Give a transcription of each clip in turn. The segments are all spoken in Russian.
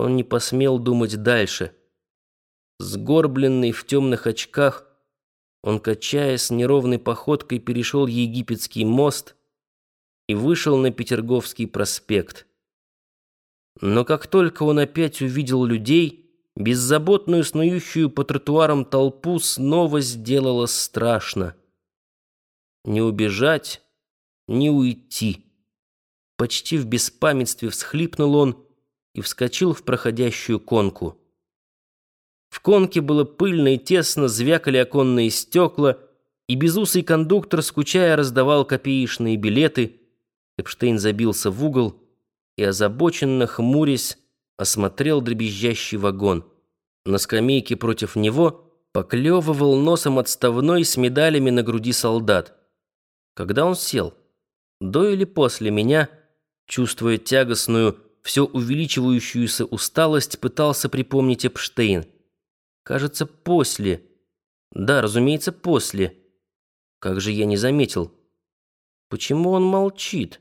Он не посмел думать дальше. Сгорбленный в темных очках, он, качаясь неровной походкой, перешел Египетский мост и вышел на Петерговский проспект. Но как только он опять увидел людей, беззаботную снующую по тротуарам толпу снова сделало страшно. Не убежать, не уйти. Почти в беспамятстве всхлипнул он и вскочил в проходящую конку. В конке было пыльно и тесно, звякали оконные стекла, и безусый кондуктор, скучая, раздавал копеечные билеты. Эпштейн забился в угол и, озабоченно хмурясь, осмотрел дребезжащий вагон. На скамейке против него поклевывал носом отставной с медалями на груди солдат. Когда он сел? До или после меня — Чувствуя тягостную, все увеличивающуюся усталость, пытался припомнить Эпштейн. Кажется, после. Да, разумеется, после. Как же я не заметил. Почему он молчит?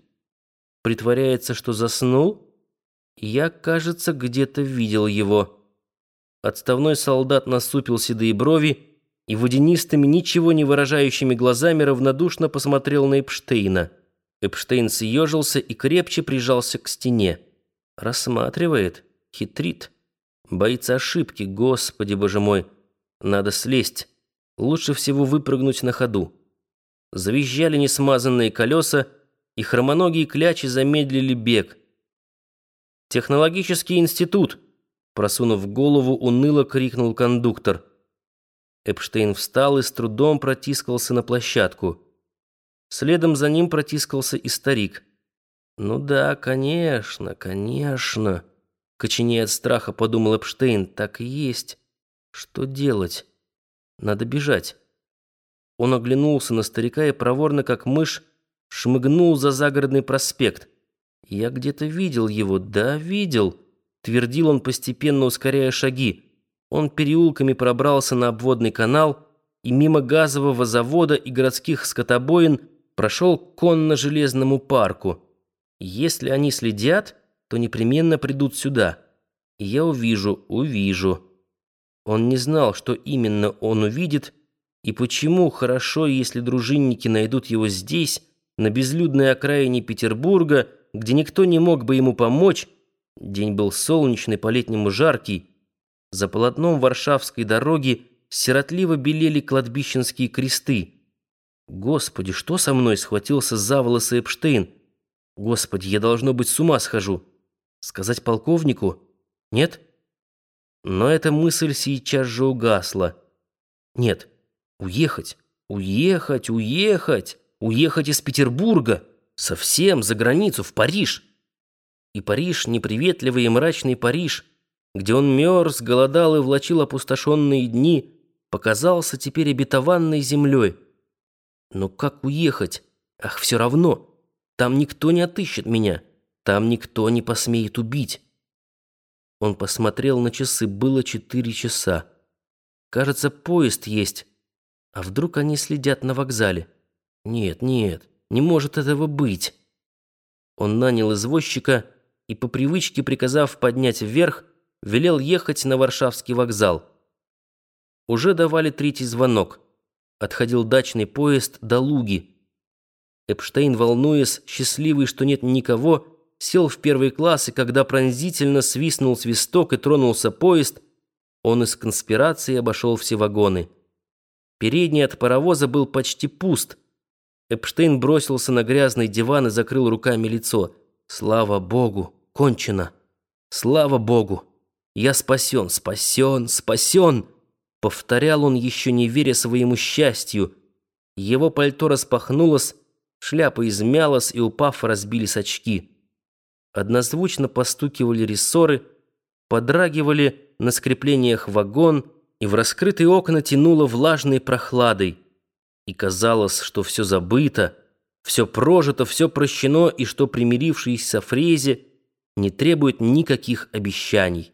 Притворяется, что заснул? Я, кажется, где-то видел его. Отставной солдат насупил седые брови и водянистыми, ничего не выражающими глазами равнодушно посмотрел на Эпштейна. Эпштейн съежился и крепче прижался к стене. Рассматривает, хитрит. Боится ошибки, господи боже мой. Надо слезть. Лучше всего выпрыгнуть на ходу. Завизжали несмазанные колеса, и хромоногие клячи замедлили бег. «Технологический институт!» Просунув голову, уныло крикнул кондуктор. Эпштейн встал и с трудом протискался на площадку. Следом за ним протискался и старик. «Ну да, конечно, конечно», — коченея от страха подумал Эпштейн, — «так и есть. Что делать? Надо бежать». Он оглянулся на старика и проворно, как мышь, шмыгнул за загородный проспект. «Я где-то видел его, да, видел», — твердил он, постепенно ускоряя шаги. Он переулками пробрался на обводный канал и мимо газового завода и городских скотобоин прошел к конно-железному парку. Если они следят, то непременно придут сюда. И я увижу, увижу. Он не знал, что именно он увидит, и почему хорошо, если дружинники найдут его здесь, на безлюдной окраине Петербурга, где никто не мог бы ему помочь. День был солнечный, по-летнему жаркий. За полотном Варшавской дороги сиротливо белели кладбищенские кресты. Господи, что со мной схватился за волосы Эпштейн? Господи, я должно быть с ума схожу. Сказать полковнику? Нет? Но эта мысль сейчас же угасла. Нет, уехать, уехать, уехать, уехать из Петербурга, совсем за границу, в Париж. И Париж, неприветливый и мрачный Париж, где он мерз, голодал и влачил опустошенные дни, показался теперь обетованной землей. Но как уехать? Ах, все равно. Там никто не отыщет меня. Там никто не посмеет убить. Он посмотрел на часы. Было четыре часа. Кажется, поезд есть. А вдруг они следят на вокзале? Нет, нет, не может этого быть. Он нанял извозчика и, по привычке приказав поднять вверх, велел ехать на Варшавский вокзал. Уже давали третий звонок отходил дачный поезд до Луги. Эпштейн, волнуясь, счастливый, что нет никого, сел в первый класс, и когда пронзительно свистнул свисток и тронулся поезд, он из конспирации обошел все вагоны. Передний от паровоза был почти пуст. Эпштейн бросился на грязный диван и закрыл руками лицо. «Слава Богу! Кончено! Слава Богу! Я спасен, спасен, спасен!» Повторял он, еще не веря своему счастью. Его пальто распахнулось, шляпа измялась и, упав, разбились очки. Однозвучно постукивали рессоры, подрагивали на скреплениях вагон, и в раскрытые окна тянуло влажной прохладой. И казалось, что все забыто, все прожито, все прощено, и что примирившийся фрезе не требует никаких обещаний.